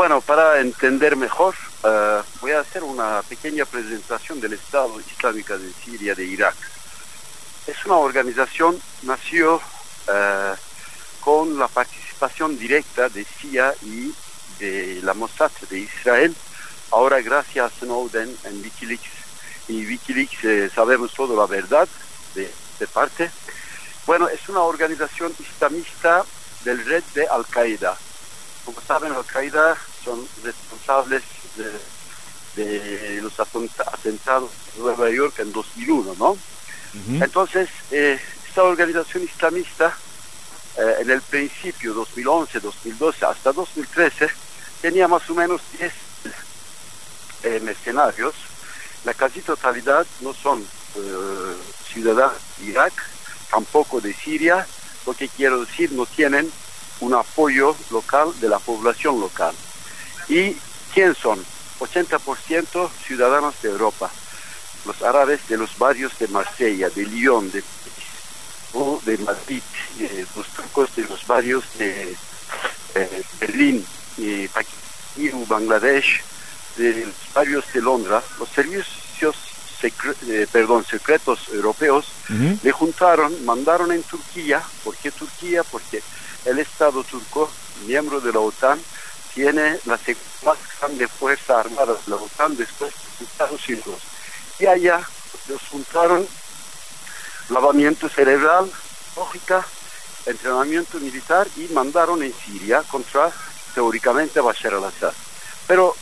Bueno, para entender mejor, eh, voy a hacer una pequeña presentación del Estado Islámico de Siria, de Irak. Es una organización, nació eh, con la participación directa de CIA y de la Mossad de Israel, ahora gracias a Snowden en Wikileaks. Y Wikileaks eh, sabemos toda la verdad de, de parte. Bueno, es una organización islamista del red de Al-Qaeda. Como saben, Al-Qaeda son responsables de, los atentados en Nueva York en 2001, ¿no? Entonces, eh, esta organización islamista, eh, en el principio, 2011, 2012, hasta 2013, tenía más o menos 10 eh, mercenarios. La casi totalidad no son ciudadanos de Irak, tampoco de Siria, lo que quiero decir, no tienen un apoyo local de la población local. ¿Y quién son? 80% ciudadanos de Europa, los árabes de los barrios de Marsella, de Lyon, de de Madrid, eh, los turcos de los barrios de eh, Berlín, y Bangladesh, de los barrios de Londres, los servicios eh, perdón, secretos europeos le juntaron, mandaron en Turquía, ¿por qué Turquía? Porque el Estado turco, miembro de la OTAN, tiene la más grande fuerza armada de la OTAN después de Estados Unidos. Y allá los juntaron lavamiento cerebral, lógica, entrenamiento militar y mandaron en Siria contra teóricamente Bashar al-Assad. Pero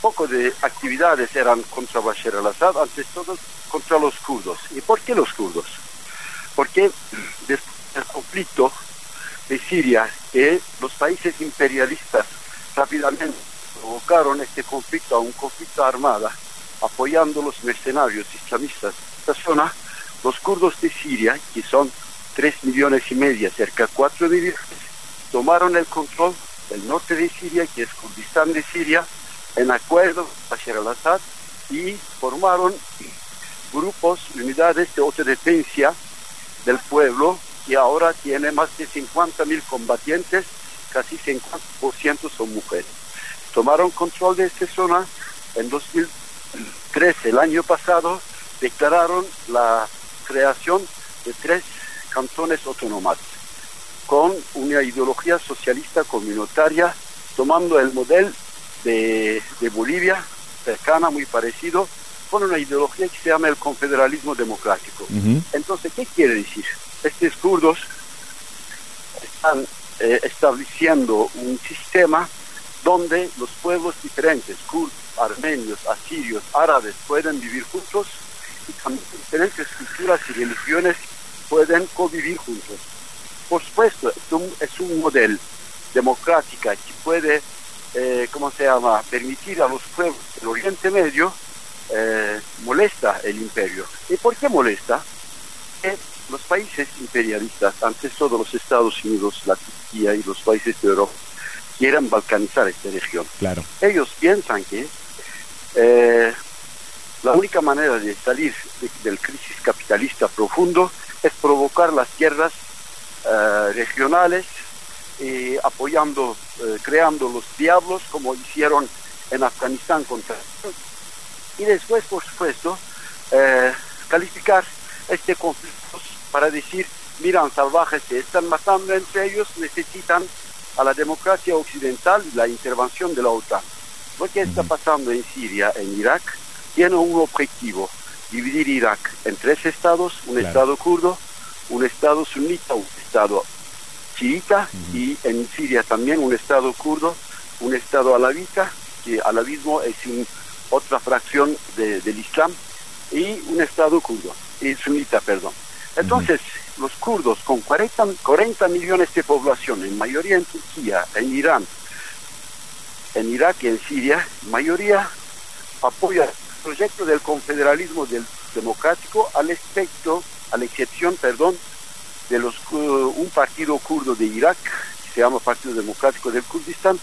poco de actividades eran contra Bashar al-Assad, antes todo contra los kurdos. ¿Y por qué los kurdos? Porque después del conflicto de Siria que los países imperialistas rápidamente provocaron este conflicto a un conflicto armado apoyando los mercenarios islamistas de esta zona, los kurdos de Siria, que son 3 millones y medio, cerca de 4 millones, tomaron el control del norte de Siria, que es Kurdistán de Siria, en acuerdo con Bashar al-Assad y formaron grupos, unidades de autodefensa del pueblo y ahora tiene más de 50 mil combatientes, casi 50% son mujeres. Tomaron control de esta zona en 2013, el año pasado, declararon la creación de tres cantones autónomos con una ideología socialista comunitaria, tomando el modelo de, Bolivia, cercana, muy parecido, con una ideología que se llama el confederalismo democrático. Entonces, ¿qué quiere decir? estos kurdos están eh, estableciendo un sistema donde los pueblos diferentes, kurdos, armenios, asirios, árabes, pueden vivir juntos y también diferentes culturas y religiones pueden convivir juntos. Por supuesto, es un, es un modelo democrático que puede, eh, ¿cómo se llama?, permitir a los pueblos del Oriente Medio, eh, molesta el imperio. ¿Y por qué molesta? los países imperialistas, antes todos los Estados Unidos, la Turquía y los países de Europa, quieren balcanizar esta región. Claro. Ellos piensan que eh, la única manera de salir del crisis capitalista profundo es provocar las guerras eh, regionales, y apoyando, eh, creando los diablos como hicieron en Afganistán contra y después, por supuesto, calificar este conflicto para decir, miran, salvajes se están matando entre ellos, necesitan a la democracia occidental la intervención de la OTAN. Lo que está pasando en Siria, en Irak, tiene un objetivo, dividir Irak en tres estados, un estado kurdo, un estado sunita, un estado chiita y en Siria también un estado kurdo, un estado alawita, que alavismo es otra fracción del Islam, y un estado kurdo, y sunita, perdón. Entonces, los kurdos con 40, 40 millones de población, en mayoría en Turquía, en Irán, en Irak y en Siria, mayoría apoya el proyecto del confederalismo del democrático al efecto, a la excepción, perdón, de los un partido kurdo de Irak, que se llama Partido Democrático del Kurdistán,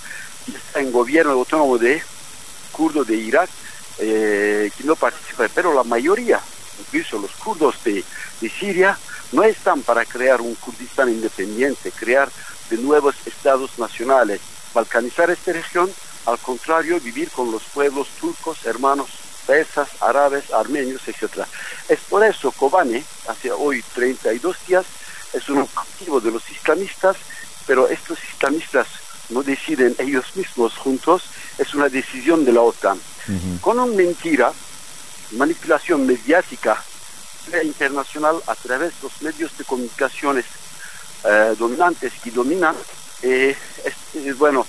que está en gobierno autónomo de kurdo de Irak, eh, que no participa, pero la mayoría, incluso los kurdos de de Siria no están para crear un Kurdistán independiente, crear de nuevos estados nacionales, balcanizar esta región, al contrario, vivir con los pueblos turcos, hermanos, persas, árabes, armenios, etc. Es por eso Kobane, hace hoy 32 días, es un objetivo de los islamistas, pero estos islamistas no deciden ellos mismos juntos, es una decisión de la OTAN. Con una mentira, manipulación mediática internacional a través de los medios de comunicaciones eh, dominantes que dominan, eh, bueno,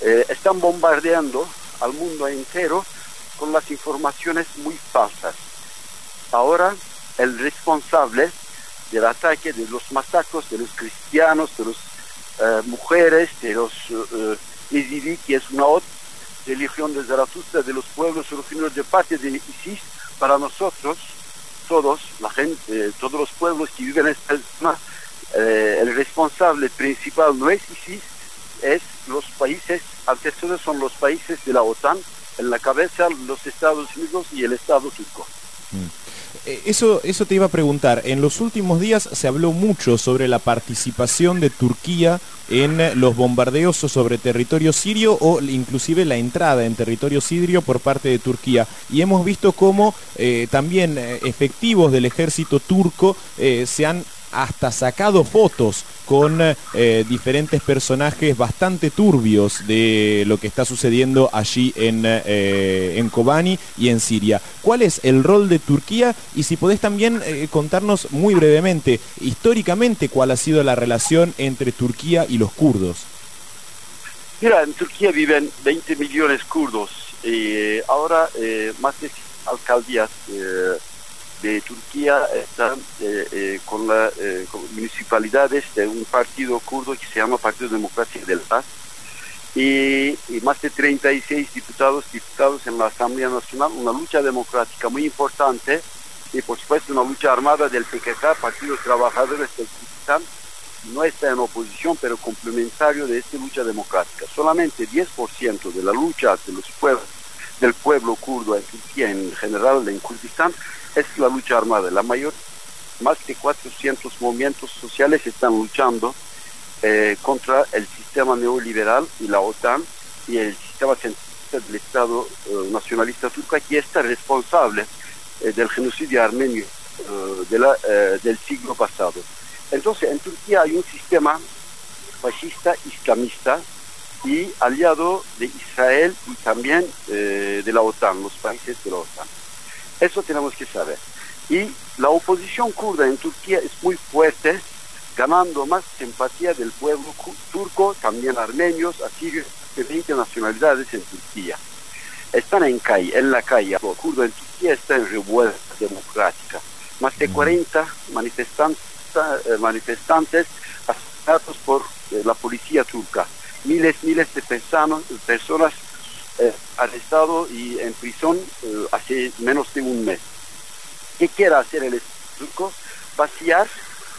eh, están bombardeando al mundo entero con las informaciones muy falsas. Ahora, el responsable del ataque, de los masacres de los cristianos, de las eh, mujeres, de los eh, que es una otra religión de Zaratustra, de los pueblos originarios de parte de ISIS, para nosotros, todos, la gente, todos los pueblos que viven en esta zona, eh, el responsable principal no es ISIS, es los países, antecesores son los países de la OTAN, en la cabeza los Estados Unidos y el Estado turco. Mm. Eh, eso, eso te iba a preguntar. En los últimos días se habló mucho sobre la participación de Turquía en los bombardeos sobre territorio sirio o inclusive la entrada en territorio sirio por parte de Turquía. Y hemos visto cómo eh, también eh, efectivos del ejército turco se han hasta sacado fotos con eh, diferentes personajes bastante turbios de lo que está sucediendo allí en, eh, en Kobani y en Siria. ¿Cuál es el rol de Turquía? Y si podés también eh, contarnos muy brevemente, históricamente, cuál ha sido la relación entre Turquía y los kurdos. Mira, en Turquía viven 20 millones kurdos y ahora más de alcaldías de Turquía están eh, eh, con las eh, municipalidades de un partido kurdo que se llama Partido Democracia del Paz y, más de 36 diputados diputados en la Asamblea Nacional, una lucha democrática muy importante y por supuesto una lucha armada del PKK, Partido Trabajadores del Kurdistán, no está en oposición pero complementario de esta lucha democrática. Solamente 10% de la lucha de los pueblos, del pueblo kurdo en Turquía en general en Kurdistán es la lucha armada. La mayor, más de 400 movimientos sociales están luchando eh, contra el sistema neoliberal y la OTAN y el sistema centralista del Estado eh, nacionalista turco que está responsable eh, del genocidio armenio del siglo pasado. Entonces, en Turquía hay un sistema fascista islamista y aliado de Israel y también de la OTAN, los países de la OTAN. Eso tenemos que saber. Y la oposición kurda en Turquía es muy fuerte, ganando más simpatía del pueblo turco, también armenios, asirios, de 20 nacionalidades en Turquía. Están en calle, en la calle. Los kurdos en Turquía está en revuelta democrática. Más de 40 manifestantes, eh, manifestantes asesinados por eh, la policía turca. Miles, miles de personas, personas eh, arrestado y en prisión eh, hace menos de un mes. ¿Qué quiere hacer el turco? Vaciar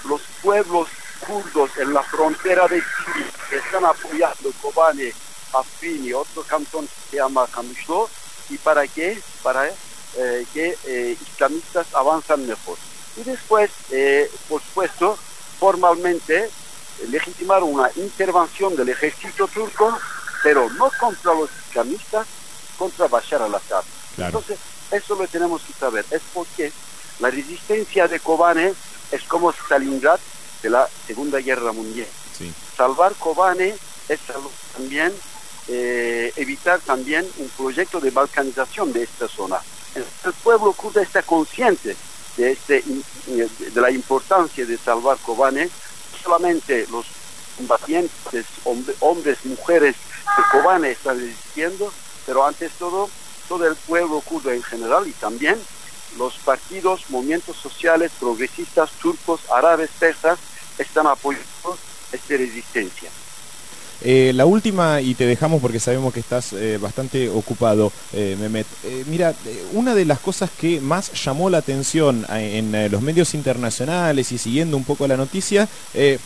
los pueblos kurdos en la frontera de Siria que están apoyando Kobane, Afrin y otro cantón se llama Kamışlo y para qué? Para eh, que islamistas avanzan mejor. Y después, por supuesto, formalmente legitimar una intervención del ejército turco pero no contra los islamistas, contra Bashar al-Assad. Entonces, eso lo tenemos que saber. Es porque la resistencia de Kobane es como Stalingrad de la Segunda Guerra Mundial. Salvar Kobane es también eh, evitar también un proyecto de balcanización de esta zona. El pueblo kurdo está consciente de, este, de la importancia de salvar Kobane, solamente los combatientes, hombres, mujeres de Kobane está resistiendo, pero antes todo, todo el pueblo kurdo en general y también los partidos, movimientos sociales, progresistas, turcos, árabes, persas, están apoyando esta resistencia. Eh, la última, y te dejamos porque sabemos que estás eh, bastante ocupado, eh, Mehmet. mira, una de las cosas que más llamó la atención en los medios internacionales y siguiendo un poco la noticia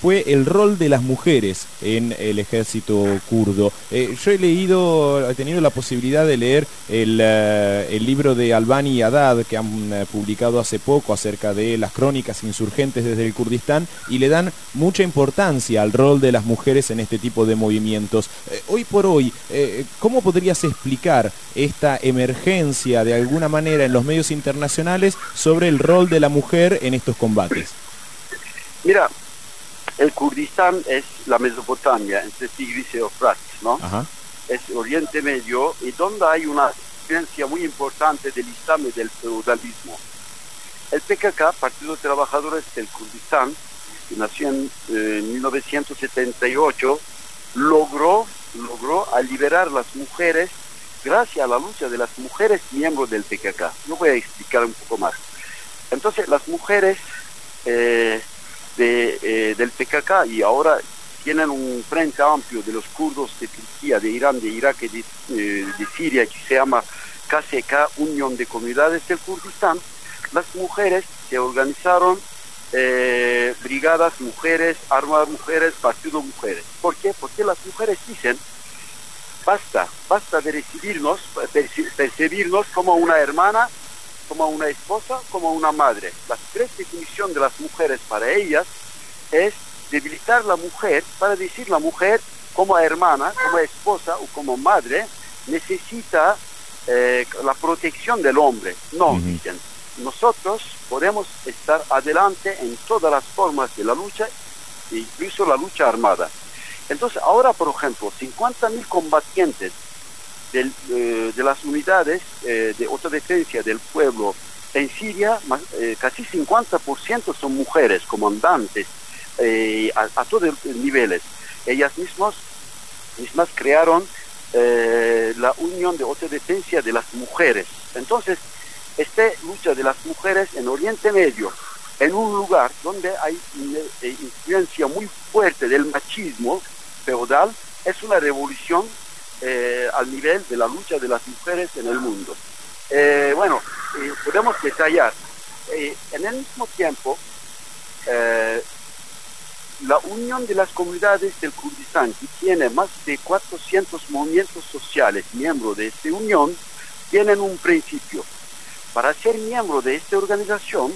fue el rol de las mujeres en el ejército kurdo. yo he leído, he tenido la posibilidad de leer el, el libro de Albani y Haddad que han publicado hace poco acerca de las crónicas insurgentes desde el Kurdistán y le dan mucha importancia al rol de las mujeres en este tipo de movimientos. Eh, hoy por hoy, eh, ¿cómo podrías explicar esta emergencia de alguna manera en los medios internacionales sobre el rol de la mujer en estos combates? Mira, el Kurdistán es la Mesopotamia, entre Tigris y Eufrates, ¿no? Es Oriente Medio y donde hay una influencia muy importante del Islam y del feudalismo. El PKK, Partido de Trabajadores del Kurdistán, que nació en 1978, logró, logró a liberar las mujeres gracias a la lucha de las mujeres miembros del PKK. Yo voy a explicar un poco más. Entonces, las mujeres eh, eh, del PKK y ahora tienen un frente amplio de los kurdos de Turquía, de Irán, de Irak y de, eh, de Siria que se llama KCK, Unión de Comunidades del Kurdistán, las mujeres se organizaron eh, brigadas mujeres, armadas mujeres, partido mujeres. ¿Por qué? Porque las mujeres dicen, basta, basta de recibirnos, percibirnos como una hermana, como una esposa, como una madre. Las tres definiciones de las mujeres para ellas es debilitar la mujer, para decir la mujer como hermana, como esposa o como madre, necesita eh, la protección del hombre. No, dicen nosotros podemos estar adelante en todas las formas de la lucha, incluso la lucha armada. Entonces, ahora, por ejemplo, 50.000 combatientes eh, de las unidades eh, de autodefensa del pueblo en Siria, eh, casi 50% son mujeres, comandantes, a, a, todos los niveles. Ellas mismas, mismas crearon la Unión de Autodefensa de las Mujeres. Entonces, esta lucha de las mujeres en Oriente Medio, en un lugar donde hay eh, influencia muy fuerte del machismo feudal, es una revolución eh, al nivel de la lucha de las mujeres en el mundo. Eh, bueno, podemos detallar. en el mismo tiempo, la unión de las comunidades del Kurdistán, que tiene más de 400 movimientos sociales, miembros de esta unión, tienen un principio para ser miembro de esta organización,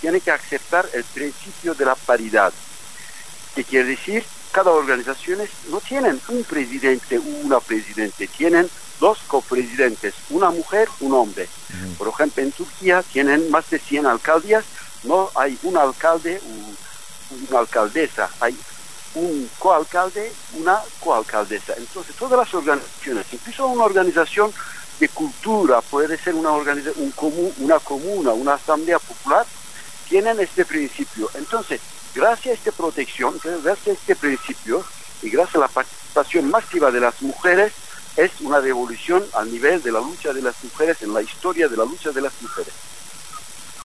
tiene que aceptar el principio de la paridad. ¿Qué quiere decir? Cada organización no tienen un presidente o una presidente, tienen dos copresidentes, una mujer, un hombre. Por ejemplo, en Turquía tienen más de 100 alcaldías, no hay un alcalde o una alcaldesa, hay un coalcalde, una coalcaldesa. Entonces, todas las organizaciones, incluso una organización de cultura, puede ser una, un común, una comuna, una asamblea popular, tienen este principio. Entonces, gracias a esta protección, gracias a este principio y gracias a la participación masiva de las mujeres, es una revolución al nivel de la lucha de las mujeres en la historia de la lucha de las mujeres.